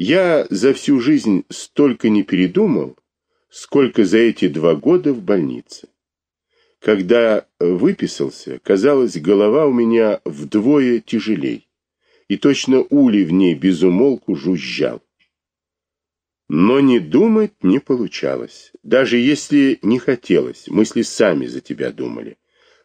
Я за всю жизнь столько не передумал, сколько за эти два года в больнице. Когда выписался, казалось, голова у меня вдвое тяжелей, и точно улей в ней безумолку жужжал. Но не думать не получалось. Даже если не хотелось, мысли сами за тебя думали.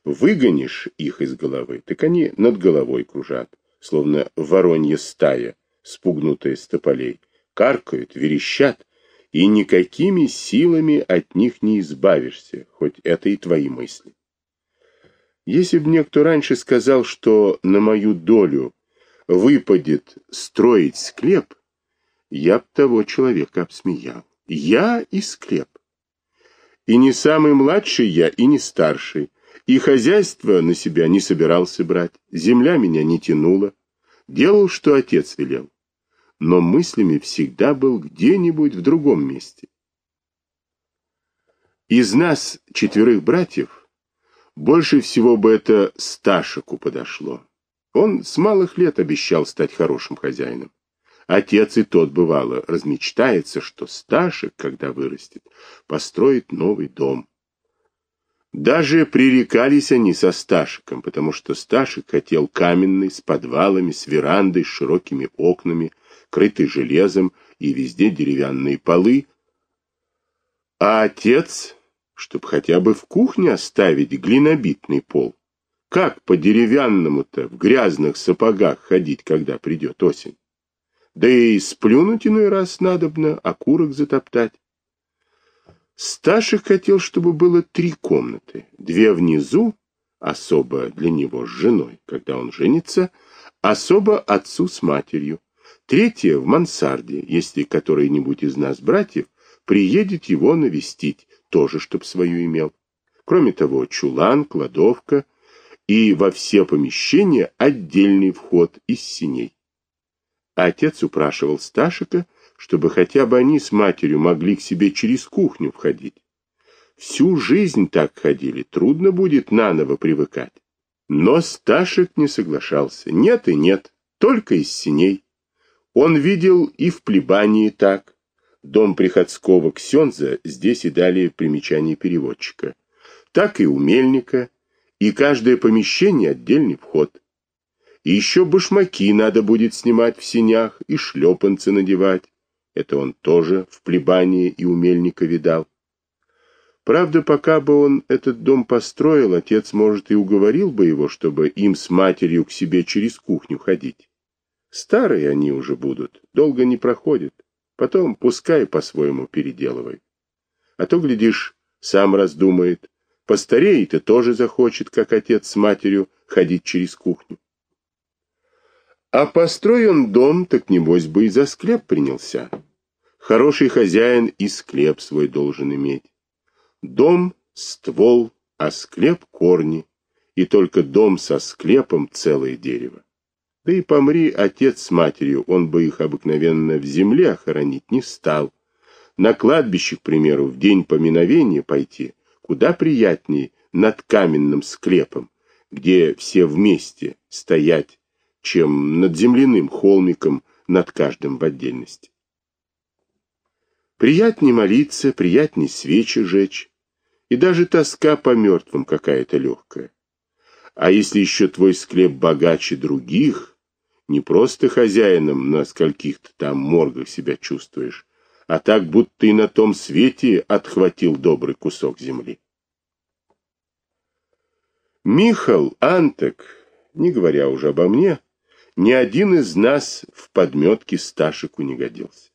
Выгонишь их из головы, так они над головой кружат, словно воронья стая, спугнутая с тополей, каркают, верещат, и никакими силами от них не избавишься, хоть это и твои мысли. Если бы мне кто раньше сказал, что на мою долю выпадет строить склеп, я б того человека обсмеял. Я и склеп. И не самый младший я, и не старший. И хозяйство на себя не собирался брать. Земля меня не тянула. Делал, что отец велел. Но мыслями всегда был где-нибудь в другом месте. Из нас, четверых братьев, больше всего бы это Сташику подошло. Он с малых лет обещал стать хорошим хозяином. Отец и тот, бывало, размечтается, что Сташек, когда вырастет, построит новый дом. Даже пререкались они со Сташиком, потому что Сташек хотел каменный, с подвалами, с верандой, с широкими окнами, крытый железом и везде деревянные полы. А отец, чтоб хотя бы в кухне оставить глинобитный пол, как по деревянному-то в грязных сапогах ходить, когда придет осень? Да и сплюнуть иной раз надобно, окурок затоптать. Сташек хотел, чтобы было три комнаты. Две внизу, особо для него с женой, когда он женится, особо отцу с матерью. Третья в мансарде, если который-нибудь из нас, братьев, приедет его навестить, тоже чтоб свою имел. Кроме того, чулан, кладовка и во все помещения отдельный вход из синей. Отец упрашивал Сташика, чтобы хотя бы они с матерью могли к себе через кухню входить. Всю жизнь так ходили, трудно будет наново привыкать. Но Сташек не соглашался. Нет и нет, только из синей. Он видел и в плебании так. Дом приходского ксенза здесь и далее примечание переводчика. Так и у мельника, и каждое помещение отдельный вход. И еще башмаки надо будет снимать в синях и шлепанцы надевать. Это он тоже в плебании и у мельника видал. Правда, пока бы он этот дом построил, отец, может, и уговорил бы его, чтобы им с матерью к себе через кухню ходить. Старые они уже будут, долго не проходят. Потом пускай по-своему переделывай. А то, глядишь, сам раздумает. Постареет и тоже захочет, как отец с матерью, ходить через кухню. А построен дом, так небось бы и за склеп принялся. Хороший хозяин и склеп свой должен иметь. Дом — ствол, а склеп — корни, и только дом со склепом — целое дерево. Да и помри отец с матерью, он бы их обыкновенно в земле охоронить не стал. На кладбище, к примеру, в день поминовения пойти, куда приятнее над каменным склепом, где все вместе стоять чем над земляным холмиком над каждым в отдельности. Приятней молиться, приятней свечи жечь, и даже тоска по мертвым какая-то легкая. А если еще твой склеп богаче других, не просто хозяином на скольких-то там моргах себя чувствуешь, а так, будто и на том свете отхватил добрый кусок земли. Михал, Антек, не говоря уже обо мне, ни один из нас в подметке Сташику не годился.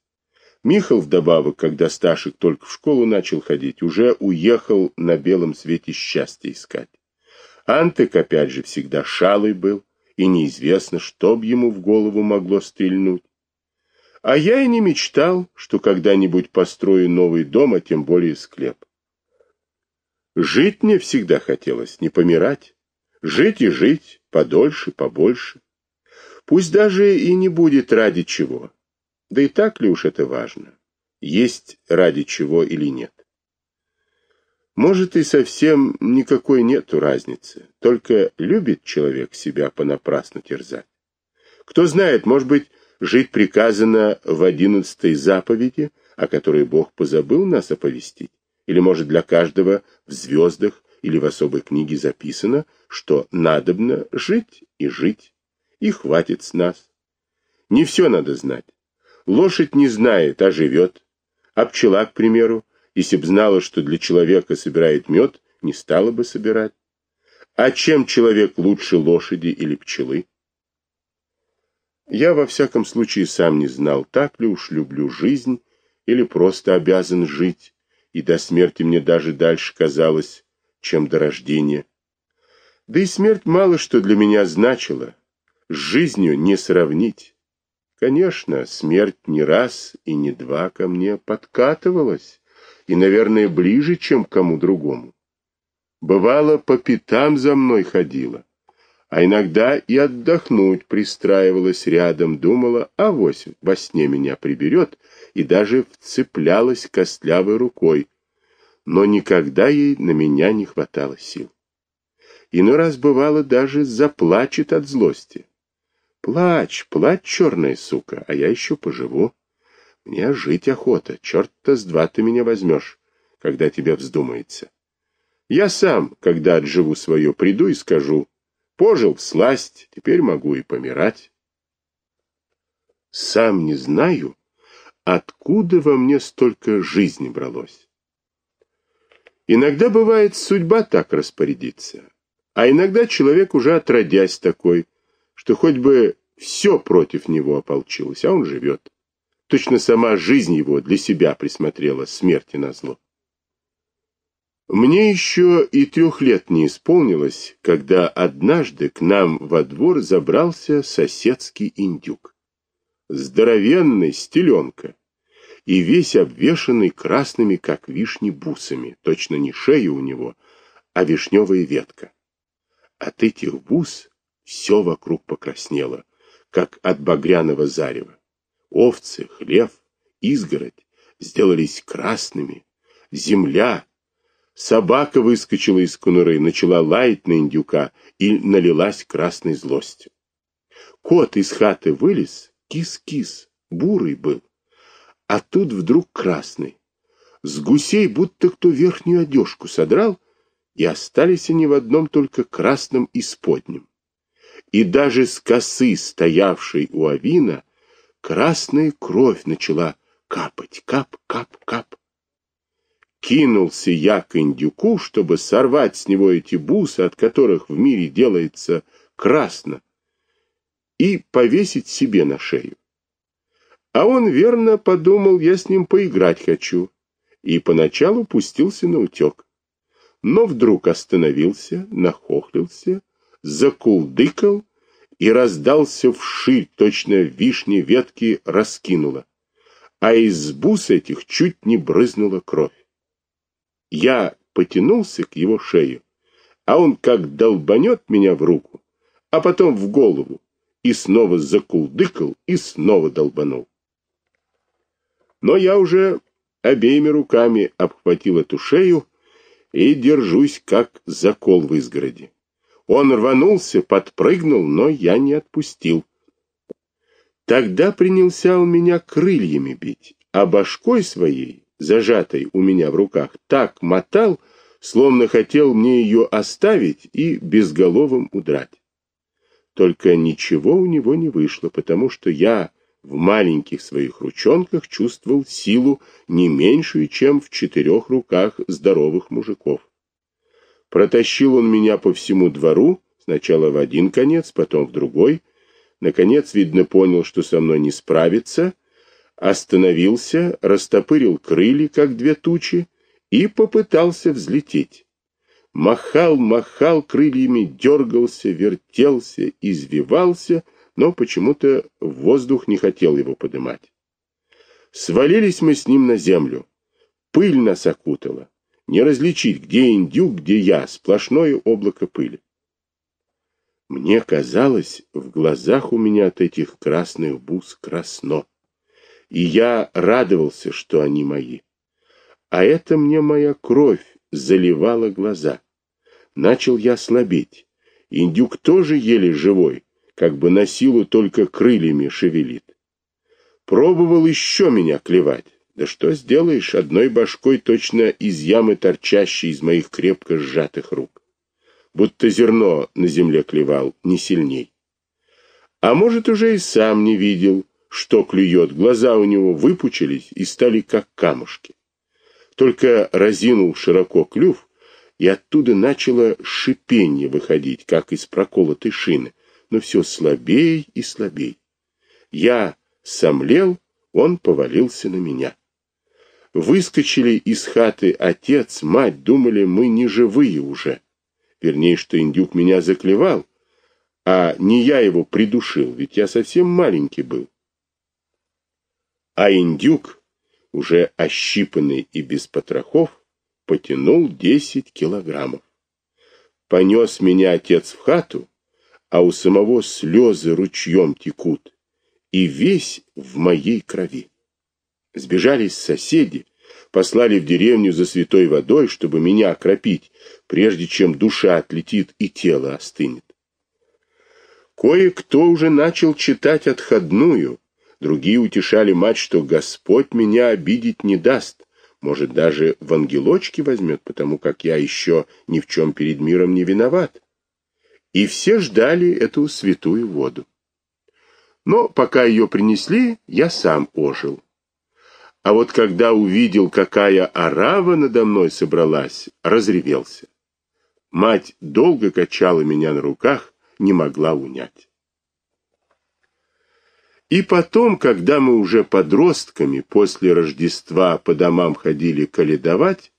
Михал вдобавок, когда Сташик только в школу начал ходить, уже уехал на белом свете счастья искать. Антек опять же всегда шалый был, и неизвестно, что б ему в голову могло стрельнуть. А я и не мечтал, что когда-нибудь построю новый дом, а тем более склеп. Жить мне всегда хотелось, не помирать. Жить и жить, подольше, побольше. Пусть даже и не будет ради чего. Да и так ли уж это важно? Есть ради чего или нет? Может, и совсем никакой нету разницы. Только любит человек себя понапрасну терзать. Кто знает, может быть, Жить приказано в одиннадцатой заповеди, о которой Бог позабыл нас оповестить. Или, может, для каждого в звездах или в особой книге записано, что надобно жить и жить, и хватит с нас. Не все надо знать. Лошадь не знает, а живет. А пчела, к примеру, если б знала, что для человека собирает мед, не стала бы собирать. А чем человек лучше лошади или пчелы? Я во всяком случае сам не знал, так ли уж люблю жизнь или просто обязан жить, и до смерти мне даже дальше казалось, чем до рождения. Да и смерть мало что для меня значила, с жизнью не сравнить. Конечно, смерть не раз и не два ко мне подкатывалась, и, наверное, ближе, чем кому другому. Бывало, по пятам за мной ходила, а иногда и отдохнуть пристраивалась рядом, думала, а вось во сне меня приберет, и даже вцеплялась костлявой рукой, но никогда ей на меня не хватало сил. Иной раз бывало даже заплачет от злости. Плачь, плачь, черная сука, а я еще поживу. Мне жить охота, черт-то с два ты меня возьмешь, когда тебе вздумается. Я сам, когда отживу свое, приду и скажу, пожил в сласть, теперь могу и помирать. Сам не знаю, откуда во мне столько жизни бралось. Иногда бывает судьба так распорядится, а иногда человек уже отродясь такой, что хоть бы все против него ополчилось, а он живет. Точно сама жизнь его для себя присмотрела смерти на зло. Мне еще и трех лет не исполнилось, когда однажды к нам во двор забрался соседский индюк. Здоровенный, стеленка, и весь обвешанный красными, как вишни, бусами, точно не шея у него, а вишневая ветка. От этих бус все вокруг покраснело, как от багряного зарева. Овцы, хлев, изгородь сделались красными, земля, Собака выскочила из конуры, начала лаять на индюка и налилась красной злостью. Кот из хаты вылез, кис-кис, бурый был, а тут вдруг красный. С гусей будто кто верхнюю одежку содрал, и остались они в одном только красном исподнем. И даже с косы, стоявшей у авина, красная кровь начала капать, кап, кап, кап. Кинулся я к индюку, чтобы сорвать с него эти бусы, от которых в мире делается красно, и повесить себе на шею. А он верно подумал, я с ним поиграть хочу, и поначалу пустился на утек. Но вдруг остановился, нахохлился, закулдыкал и раздался вширь, точно вишни ветки раскинула, а из бус этих чуть не брызнула кровь. Я потянулся к его шею, а он как долбанет меня в руку, а потом в голову, и снова закулдыкал, и снова долбанул. Но я уже обеими руками обхватил эту шею и держусь, как закол в изгороди. Он рванулся, подпрыгнул, но я не отпустил. Тогда принялся он меня крыльями бить, а башкой своей зажатой у меня в руках, так мотал, словно хотел мне ее оставить и безголовым удрать. Только ничего у него не вышло, потому что я в маленьких своих ручонках чувствовал силу не меньшую, чем в четырех руках здоровых мужиков. Протащил он меня по всему двору, сначала в один конец, потом в другой. Наконец, видно, понял, что со мной не справится, остановился, растопырил крылья, как две тучи, и попытался взлететь. Махал, махал крыльями, дергался, вертелся, извивался, но почему-то в воздух не хотел его поднимать. Свалились мы с ним на землю. Пыль нас окутала. Не различить, где индюк, где я, сплошное облако пыли. Мне казалось, в глазах у меня от этих красных бус красно и я радовался, что они мои. А это мне моя кровь заливала глаза. Начал я слабеть. Индюк тоже еле живой, как бы на силу только крыльями шевелит. Пробовал еще меня клевать. Да что сделаешь, одной башкой точно из ямы торчащей из моих крепко сжатых рук. Будто зерно на земле клевал, не сильней. А может, уже и сам не видел, что клюет, глаза у него выпучились и стали как камушки. Только разинул широко клюв, и оттуда начало шипение выходить, как из проколотой шины, но все слабей и слабей. Я сомлел, он повалился на меня. Выскочили из хаты отец, мать, думали, мы не живые уже. Вернее, что индюк меня заклевал, а не я его придушил, ведь я совсем маленький был. А индюк, уже ощипанный и без потрохов, потянул десять килограммов. Понес меня отец в хату, а у самого слезы ручьем текут, и весь в моей крови. Сбежались соседи, послали в деревню за святой водой, чтобы меня окропить, прежде чем душа отлетит и тело остынет. Кое-кто уже начал читать отходную, другие утешали мать, что Господь меня обидеть не даст, может, даже в ангелочки возьмет, потому как я еще ни в чем перед миром не виноват. И все ждали эту святую воду. Но пока ее принесли, я сам ожил. А вот когда увидел, какая орава надо мной собралась, разревелся. Мать долго качала меня на руках, не могла унять. И потом, когда мы уже подростками после Рождества по домам ходили каледовать,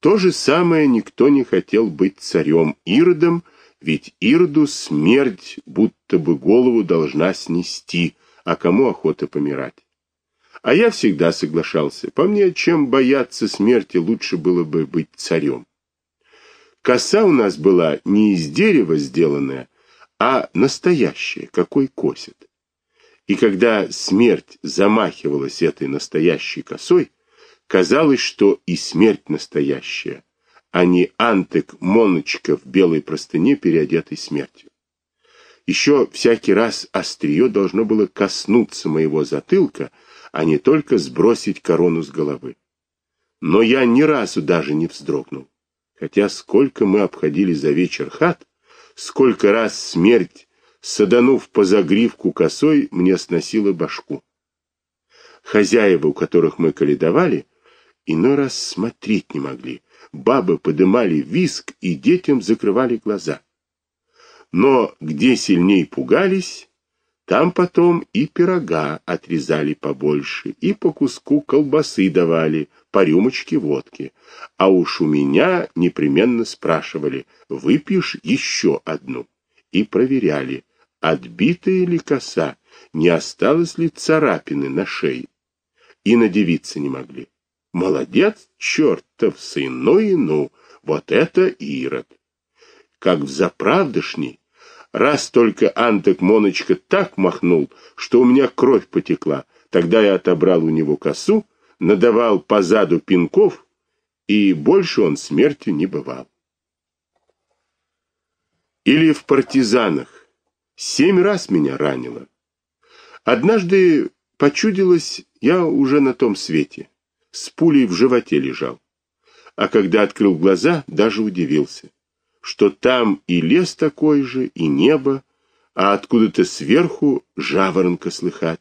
то же самое никто не хотел быть царем Иродом, ведь Ироду смерть будто бы голову должна снести, а кому охота помирать. А я всегда соглашался. По мне, чем бояться смерти, лучше было бы быть царем. Коса у нас была не из дерева сделанная, а настоящая, какой косит. И когда смерть замахивалась этой настоящей косой, казалось, что и смерть настоящая, а не антек Моночка в белой простыне, переодетой смертью. Еще всякий раз острие должно было коснуться моего затылка, а не только сбросить корону с головы. Но я ни разу даже не вздрогнул. Хотя сколько мы обходили за вечер хат, сколько раз смерть саданув по загривку косой, мне сносило башку. Хозяева, у которых мы каледовали, иной раз смотреть не могли. Бабы подымали виск и детям закрывали глаза. Но где сильней пугались, там потом и пирога отрезали побольше, и по куску колбасы давали, по рюмочке водки. А уж у меня непременно спрашивали, выпьешь еще одну? И проверяли, отбитая ли коса, не осталось ли царапины на шее. И надевиться не могли. Молодец, чертов сын, ну и ну, вот это Ирод. Как в заправдышней, раз только Антек Моночка так махнул, что у меня кровь потекла, тогда я отобрал у него косу, надавал по заду пинков, и больше он смертью не бывал. Или в партизанах, Семь раз меня ранило. Однажды почудилось, я уже на том свете, с пулей в животе лежал. А когда открыл глаза, даже удивился, что там и лес такой же, и небо, а откуда-то сверху жаворонка слыхать.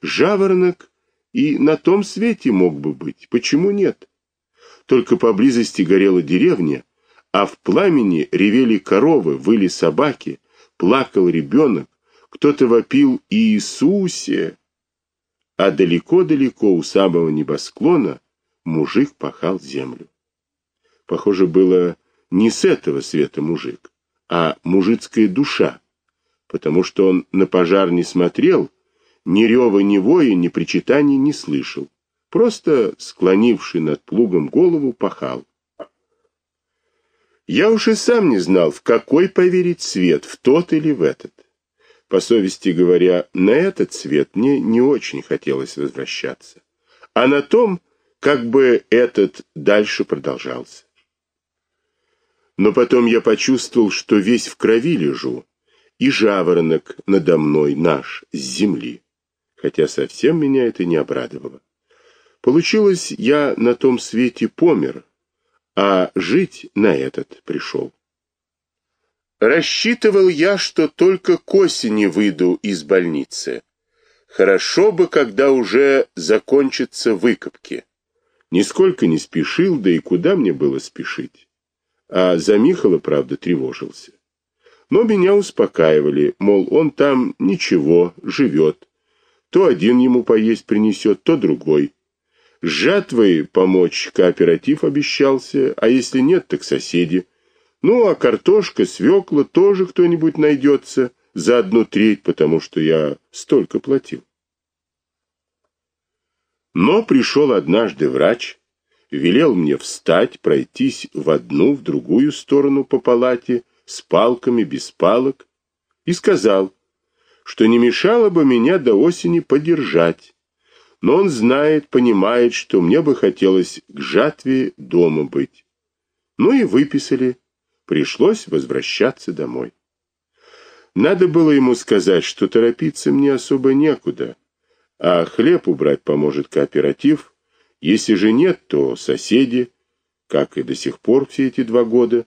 Жаворонок и на том свете мог бы быть, почему нет? Только поблизости горела деревня, а в пламени ревели коровы, выли собаки, плакал ребенок, кто-то вопил «Иисусе!», а далеко-далеко у самого небосклона мужик пахал землю. Похоже было не с этого света мужик, а мужицкая душа, потому что он на пожар не смотрел, ни рева, ни воя, ни причитаний не слышал, просто, склонивший над плугом голову, пахал. Я уж и сам не знал, в какой поверить цвет, в тот или в этот. По совести говоря, на этот цвет мне не очень хотелось возвращаться. А на том, как бы этот дальше продолжался. Но потом я почувствовал, что весь в крови лежу, и жаворонок надо мной наш, с земли. хотя совсем меня это не обрадовало. Получилось, я на том свете помер, а жить на этот пришел. Рассчитывал я, что только к осени выйду из больницы. Хорошо бы, когда уже закончатся выкопки. Нисколько не спешил, да и куда мне было спешить. А за Михала, правда, тревожился. Но меня успокаивали, мол, он там ничего, живет. То один ему поесть принесет, то другой. С жатвой помочь кооператив обещался, а если нет, так соседи. Ну, а картошка, свекла тоже кто-нибудь найдется за одну треть, потому что я столько платил. Но пришел однажды врач, велел мне встать, пройтись в одну, в другую сторону по палате, с палками, без палок, и сказал, что не мешало бы меня до осени подержать, но он знает, понимает, что мне бы хотелось к жатве дома быть. Ну и выписали. Пришлось возвращаться домой. Надо было ему сказать, что торопиться мне особо некуда, а хлеб убрать поможет кооператив. Если же нет, то соседи, как и до сих пор все эти два года.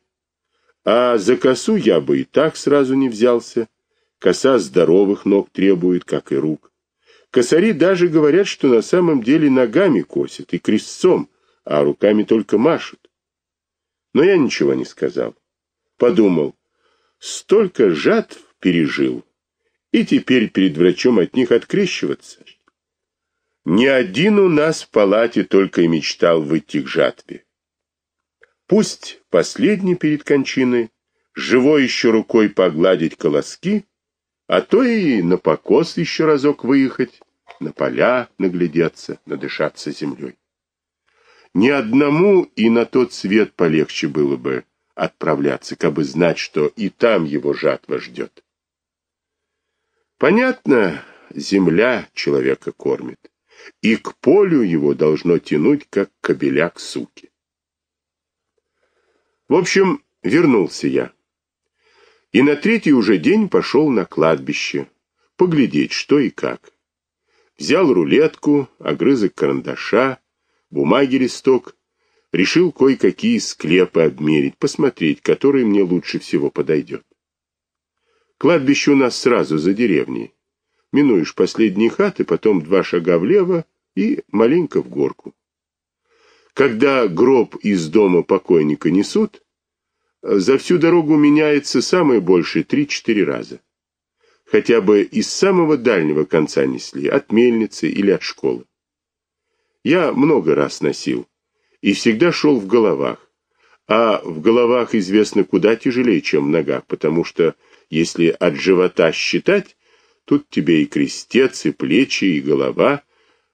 А за косу я бы и так сразу не взялся. Коса здоровых ног требует, как и рук. Косари даже говорят, что на самом деле ногами косят и крестцом, а руками только машут. Но я ничего не сказал. Подумал, столько жатв пережил, и теперь перед врачом от них открещиваться. Ни один у нас в палате только и мечтал выйти к жатве. Пусть последний перед кончиной, живой еще рукой погладить колоски, а то и на покос еще разок выехать, на поля наглядеться, надышаться землей. Ни одному и на тот свет полегче было бы отправляться, как бы знать, что и там его жатва ждет. Понятно, земля человека кормит, и к полю его должно тянуть, как кобеля к суке. В общем, вернулся я. И на третий уже день пошел на кладбище, поглядеть, что и как. Взял рулетку, огрызок карандаша, бумаги листок, решил кое-какие склепы обмерить, посмотреть, который мне лучше всего подойдет. Кладбище у нас сразу за деревней. Минуешь последние хаты, потом два шага влево и маленько в горку. Когда гроб из дома покойника несут, за всю дорогу меняется самое большее три-четыре раза хотя бы из самого дальнего конца несли, от мельницы или от школы. Я много раз носил и всегда шел в головах. А в головах известно куда тяжелее, чем в ногах, потому что если от живота считать, тут тебе и крестец, и плечи, и голова,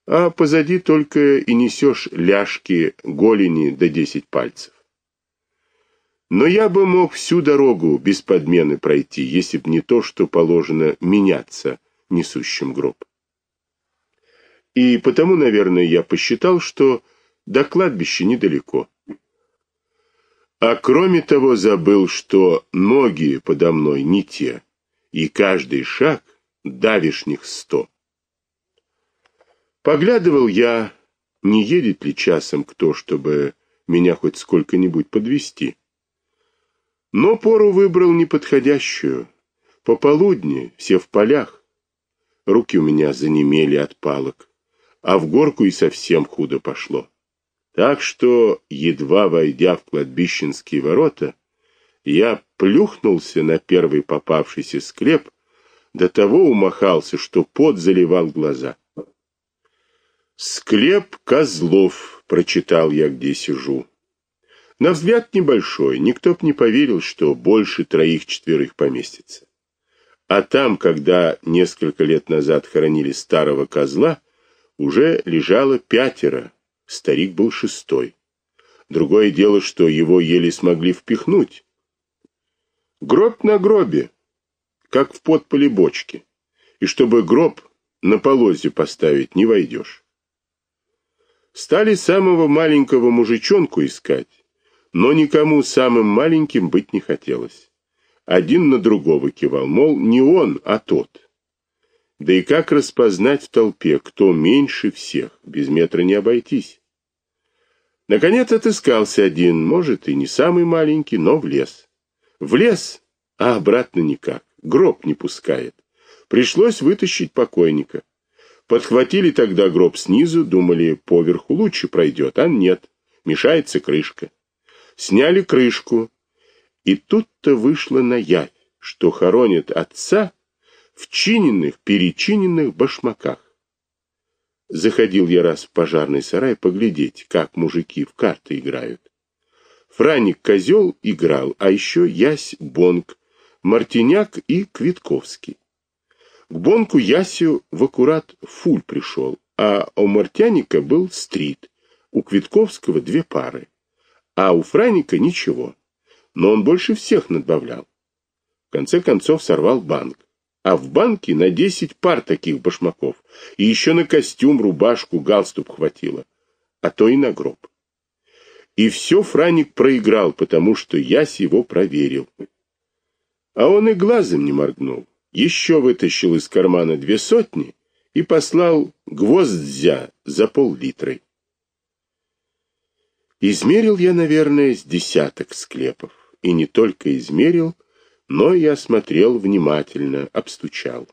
а позади только и несешь ляжки, голени до десять пальцев. Но я бы мог всю дорогу без подмены пройти, если б не то, что положено меняться несущим гроб. И потому, наверное, я посчитал, что до кладбища недалеко. А кроме того забыл, что ноги подо мной не те, и каждый шаг давишних сто. Поглядывал я, не едет ли часом кто, чтобы меня хоть сколько-нибудь подвести. Но пору выбрал неподходящую. Пополудни, все в полях. Руки у меня занемели от палок, а в горку и совсем худо пошло. Так что, едва войдя в кладбищенские ворота, я плюхнулся на первый попавшийся склеп, до того умахался, что пот заливал глаза. «Склеп Козлов», — прочитал я, где сижу. На взгляд небольшой, никто б не поверил, что больше троих-четверых поместится. А там, когда несколько лет назад хоронили старого козла, уже лежало пятеро, старик был шестой. Другое дело, что его еле смогли впихнуть. Гроб на гробе, как в подполе бочки. И чтобы гроб на полозе поставить, не войдешь. Стали самого маленького мужичонку искать но никому самым маленьким быть не хотелось. Один на другого кивал, мол, не он, а тот. Да и как распознать в толпе, кто меньше всех, без метра не обойтись. Наконец отыскался один, может, и не самый маленький, но в лес. В лес, а обратно никак, гроб не пускает. Пришлось вытащить покойника. Подхватили тогда гроб снизу, думали, поверху лучше пройдет, а нет, мешается крышка. Сняли крышку, и тут-то вышло на явь, что хоронят отца в чиненных, перечиненных башмаках. Заходил я раз в пожарный сарай поглядеть, как мужики в карты играют. Франик Козел играл, а еще Ясь Бонг, Мартиняк и Квитковский. К Бонку Ясю в аккурат фуль пришел, а у Мартяника был стрит, у Квитковского две пары, а у Франика ничего, но он больше всех надбавлял. В конце концов сорвал банк а в банке на десять пар таких башмаков, и еще на костюм, рубашку, галстук хватило, а то и на гроб. И все Франик проиграл, потому что Ясь его проверил. А он и глазом не моргнул, еще вытащил из кармана две сотни и послал гвоздзя за пол-литра. Измерил я, наверное, с десяток склепов, и не только измерил, но я смотрел внимательно, обстучал.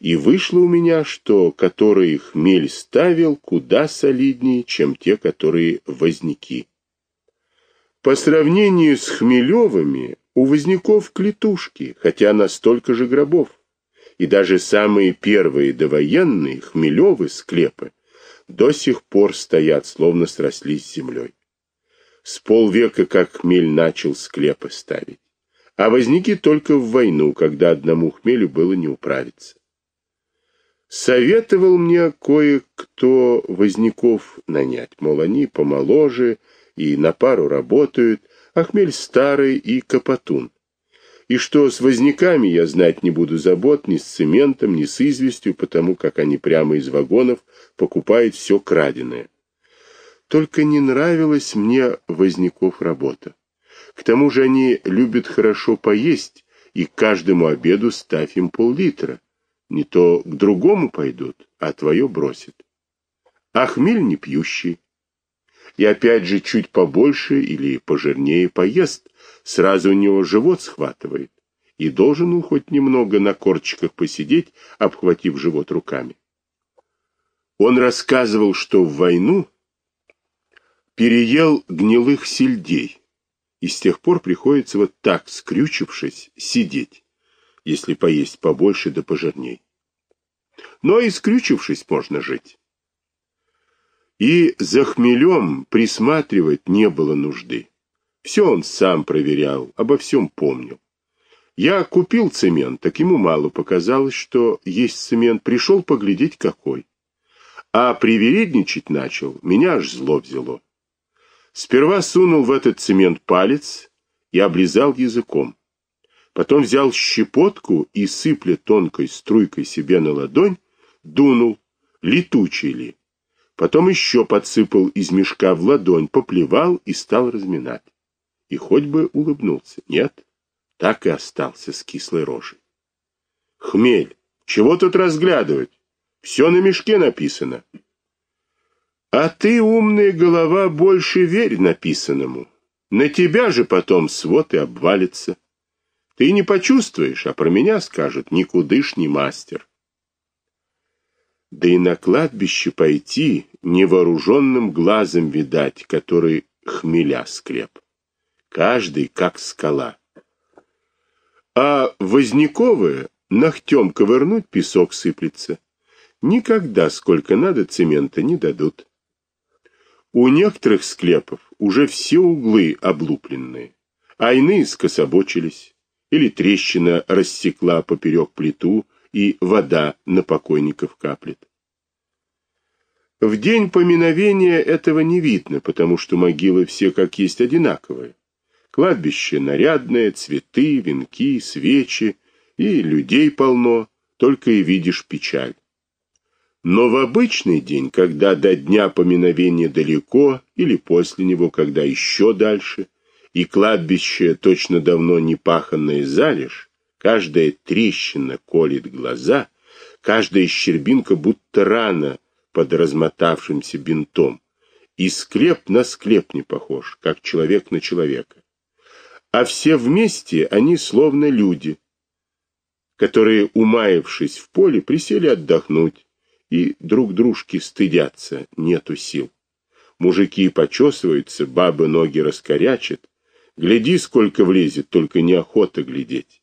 И вышло у меня, что которые хмель ставил куда солиднее, чем те, которые возняки. По сравнению с хмелевыми, у возняков клетушки, хотя настолько же гробов. И даже самые первые довоенные хмелевы склепы до сих пор стоят, словно срослись с землей. С полвека как хмель начал склепы ставить а возникли только в войну, когда одному хмелю было не управиться. Советовал мне кое-кто возняков нанять, мол, они помоложе и на пару работают, а хмель старый и капотун. И что с возняками я знать не буду забот ни с цементом, ни с известью, потому как они прямо из вагонов покупают все краденое. Только не нравилась мне возняков работа. К тому же они любят хорошо поесть, и к каждому обеду ставь им пол-литра. Не то к другому пойдут, а твое бросят. А хмель не пьющий. И опять же чуть побольше или пожирнее поест, сразу у него живот схватывает. И должен он хоть немного на корчиках посидеть, обхватив живот руками. Он рассказывал, что в войну переел гнилых сельдей и с тех пор приходится вот так, скрючившись, сидеть, если поесть побольше да пожирней. Но и скрючившись можно жить. И за хмелем присматривать не было нужды. Все он сам проверял, обо всем помнил. Я купил цемент, так ему мало показалось, что есть цемент, пришел поглядеть какой. А привередничать начал, меня аж зло взяло. Сперва сунул в этот цемент палец и облизал языком. Потом взял щепотку и, сыпля тонкой струйкой себе на ладонь, дунул, летучий ли. Потом еще подсыпал из мешка в ладонь, поплевал и стал разминать. И хоть бы улыбнулся. Нет, так и остался с кислой рожей. Хмель, чего тут разглядывать? Все на мешке написано. А ты, умная голова, больше верь написанному. На тебя же потом свод и обвалится. Ты не почувствуешь, а про меня скажут никудышний мастер. Да и на кладбище пойти невооруженным глазом видать, который хмеля скреп. Каждый как скала. А Возняковые ногтем ковырнуть песок сыплется. Никогда сколько надо цемента не дадут. У некоторых склепов уже все углы облупленные, а иные скособочились, или трещина рассекла поперек плиту, и вода на покойников каплет. В день поминовения этого не видно, потому что могилы все как есть одинаковые. Кладбище нарядное, цветы, венки, свечи, и людей полно, только и видишь печаль. Но в обычный день, когда до дня поминовения далеко, или после него, когда еще дальше, и кладбище точно давно не паханное залежь, каждая трещина колет глаза, Каждая щербинка будто рана под размотавшимся бинтом. И склеп на склеп не похож, как человек на человека. А все вместе они словно люди, которые, умаявшись в поле, присели отдохнуть, и друг дружки стыдятся, нету сил. Мужики почесываются, бабы ноги раскорячат. Гляди, сколько влезет, только неохота глядеть.